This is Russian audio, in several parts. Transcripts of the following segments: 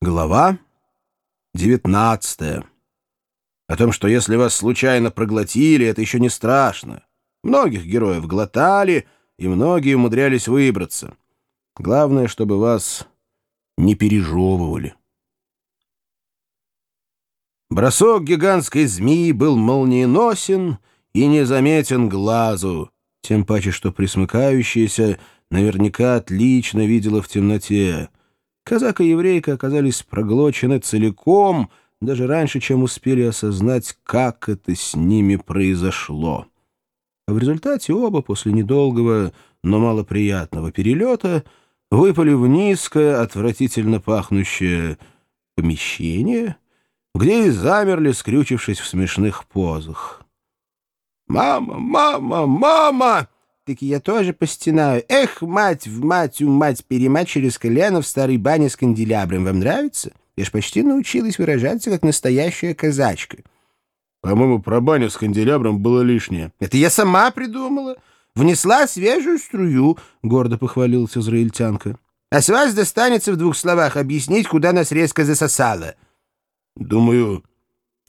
Глава 19. О том, что если вас случайно проглотили, это еще не страшно. Многих героев глотали, и многие умудрялись выбраться. Главное, чтобы вас не пережевывали. Бросок гигантской змеи был молниеносен и незаметен глазу, тем паче, что присмыкающаяся наверняка отлично видела в темноте — Казак и еврейка оказались проглочены целиком, даже раньше, чем успели осознать, как это с ними произошло. А в результате оба после недолгого, но малоприятного перелета выпали в низкое, отвратительно пахнущее помещение, где и замерли, скрючившись в смешных позах. «Мама! Мама! Мама!» Так я тоже постенаю. Эх, мать в мать, у мать, перемать через колено в старой бане с канделябром. Вам нравится? Я ж почти научилась выражаться, как настоящая казачка. По-моему, про баню с канделябром было лишнее. Это я сама придумала. Внесла свежую струю, — гордо похвалилась израильтянка. А с вас достанется в двух словах объяснить, куда нас резко засосало. Думаю,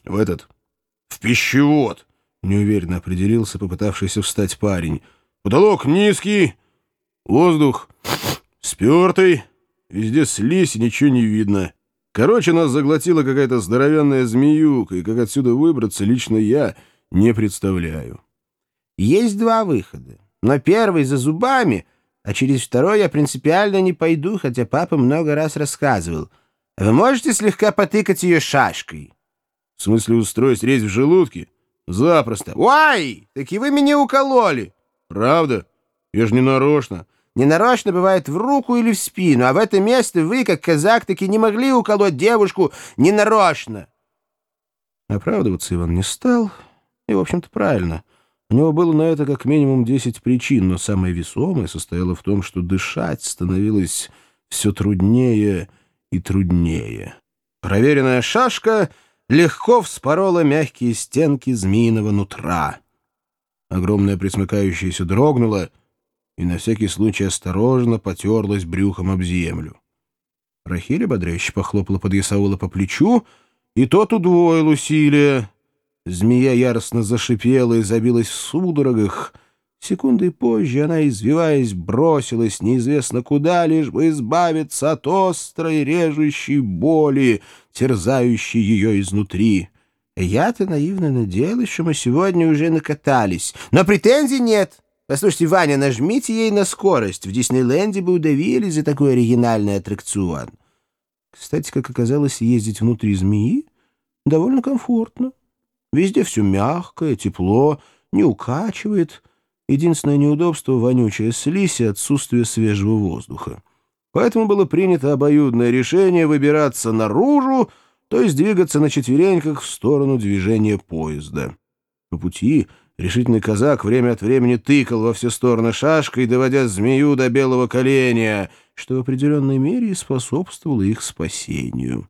в этот, в пищевод, — неуверенно определился попытавшийся встать парень. Потолок низкий, воздух спертый, везде слизь ничего не видно. Короче, нас заглотила какая-то здоровенная змеюка, и как отсюда выбраться лично я не представляю. Есть два выхода. Но первый за зубами, а через второй я принципиально не пойду, хотя папа много раз рассказывал. Вы можете слегка потыкать ее шашкой? В смысле устроить резь в желудке? Запросто. Ой, так и вы меня укололи. «Правда? Я же не нарочно». «Ненарочно бывает в руку или в спину, а в это место вы, как казак, таки не могли уколоть девушку ненарочно». Оправдываться Иван не стал, и, в общем-то, правильно. У него было на это как минимум десять причин, но самое весомое состояло в том, что дышать становилось все труднее и труднее. Проверенная шашка легко вспорола мягкие стенки змеиного нутра. Огромная присмыкающаяся дрогнула и на всякий случай осторожно потерлась брюхом об землю. Рахиль ободряюще похлопала под по плечу, и тот удвоил усилия. Змея яростно зашипела и забилась в судорогах. Секунды позже она, извиваясь, бросилась неизвестно куда, лишь бы избавиться от острой режущей боли, терзающей ее изнутри. Я-то наивно надеялась, что мы сегодня уже накатались. Но претензий нет. Послушайте, Ваня, нажмите ей на скорость. В Диснейленде бы удавили за такой оригинальный аттракцион. Кстати, как оказалось, ездить внутри змеи довольно комфортно. Везде все мягкое, тепло, не укачивает. Единственное неудобство — вонючая слизь и отсутствие свежего воздуха. Поэтому было принято обоюдное решение выбираться наружу, то есть двигаться на четвереньках в сторону движения поезда. По пути решительный казак время от времени тыкал во все стороны шашкой, доводя змею до белого коленя, что в определенной мере и способствовало их спасению.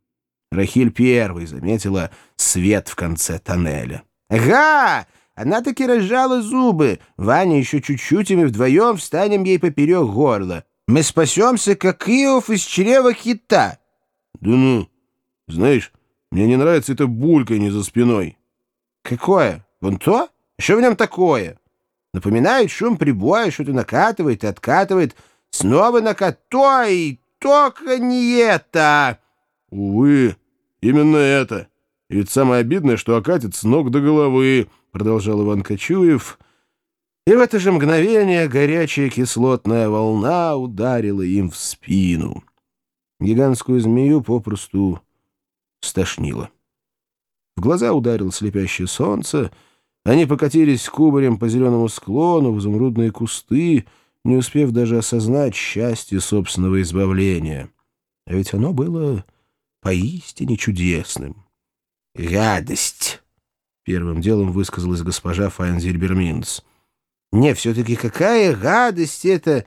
Рахиль первой заметила свет в конце тоннеля. «Ага! Она таки разжала зубы. Ваня еще чуть-чуть, и мы вдвоем встанем ей поперек горла. Мы спасемся, как Иов из чрева кита». «Да ну!» Знаешь, мне не нравится это бульканье за спиной. Какое? Вон то? Что в нем такое? Напоминает шум прибоя, что-то накатывает и откатывает. Снова накатывает. Только не это! Увы, именно это. И ведь самое обидное, что окатит с ног до головы, продолжал Иван Кочуев. И в это же мгновение горячая кислотная волна ударила им в спину. Гигантскую змею попросту стошнило. В глаза ударило слепящее солнце, они покатились кубарем по зеленому склону в изумрудные кусты, не успев даже осознать счастье собственного избавления. А ведь оно было поистине чудесным. «Гадость!» — первым делом высказалась госпожа Файнзельберминс. «Не, все-таки какая гадость это!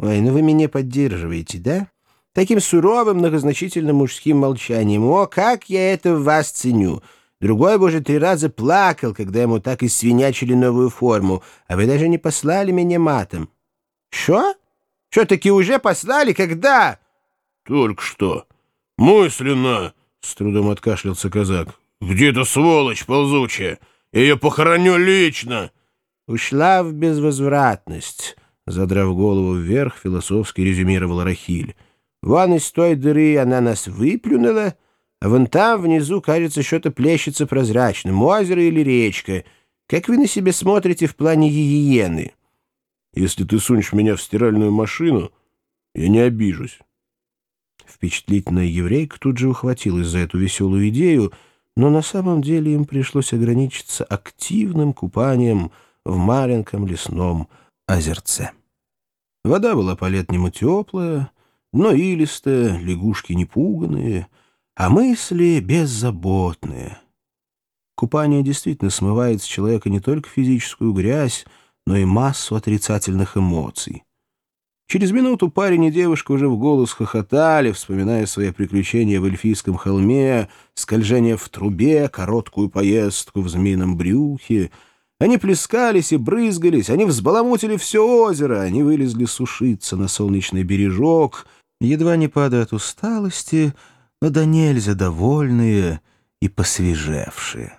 Ой, ну вы меня поддерживаете, да?» Таким суровым, многозначительным мужским молчанием. «О, как я это в вас ценю!» Другой бы уже три раза плакал, когда ему так исвинячили новую форму, а вы даже не послали меня матом. «Что? Что, таки уже послали? Когда?» «Только что. «Мысленно!» — с трудом откашлялся казак. «Где эта сволочь ползучая? Я ее похороню лично!» «Ушла в безвозвратность», — задрав голову вверх, философски резюмировал Рахиль. «Вон из той дыры она нас выплюнула, а вон там внизу, кажется, что-то плещется прозрачным, озеро или речка. Как вы на себя смотрите в плане гигиены?» «Если ты сунешь меня в стиральную машину, я не обижусь». Впечатлительная еврейка тут же ухватилась за эту веселую идею, но на самом деле им пришлось ограничиться активным купанием в маленьком лесном озерце. Вода была по-летнему теплая, но илистая, лягушки непуганные, а мысли беззаботные. Купание действительно смывает с человека не только физическую грязь, но и массу отрицательных эмоций. Через минуту парень и девушка уже в голос хохотали, вспоминая свои приключения в эльфийском холме, скольжение в трубе, короткую поездку в змеином брюхе. Они плескались и брызгались, они взбаламутили все озеро, они вылезли сушиться на солнечный бережок, едва не падая от усталости, но да нельзя довольные и посвежевшие.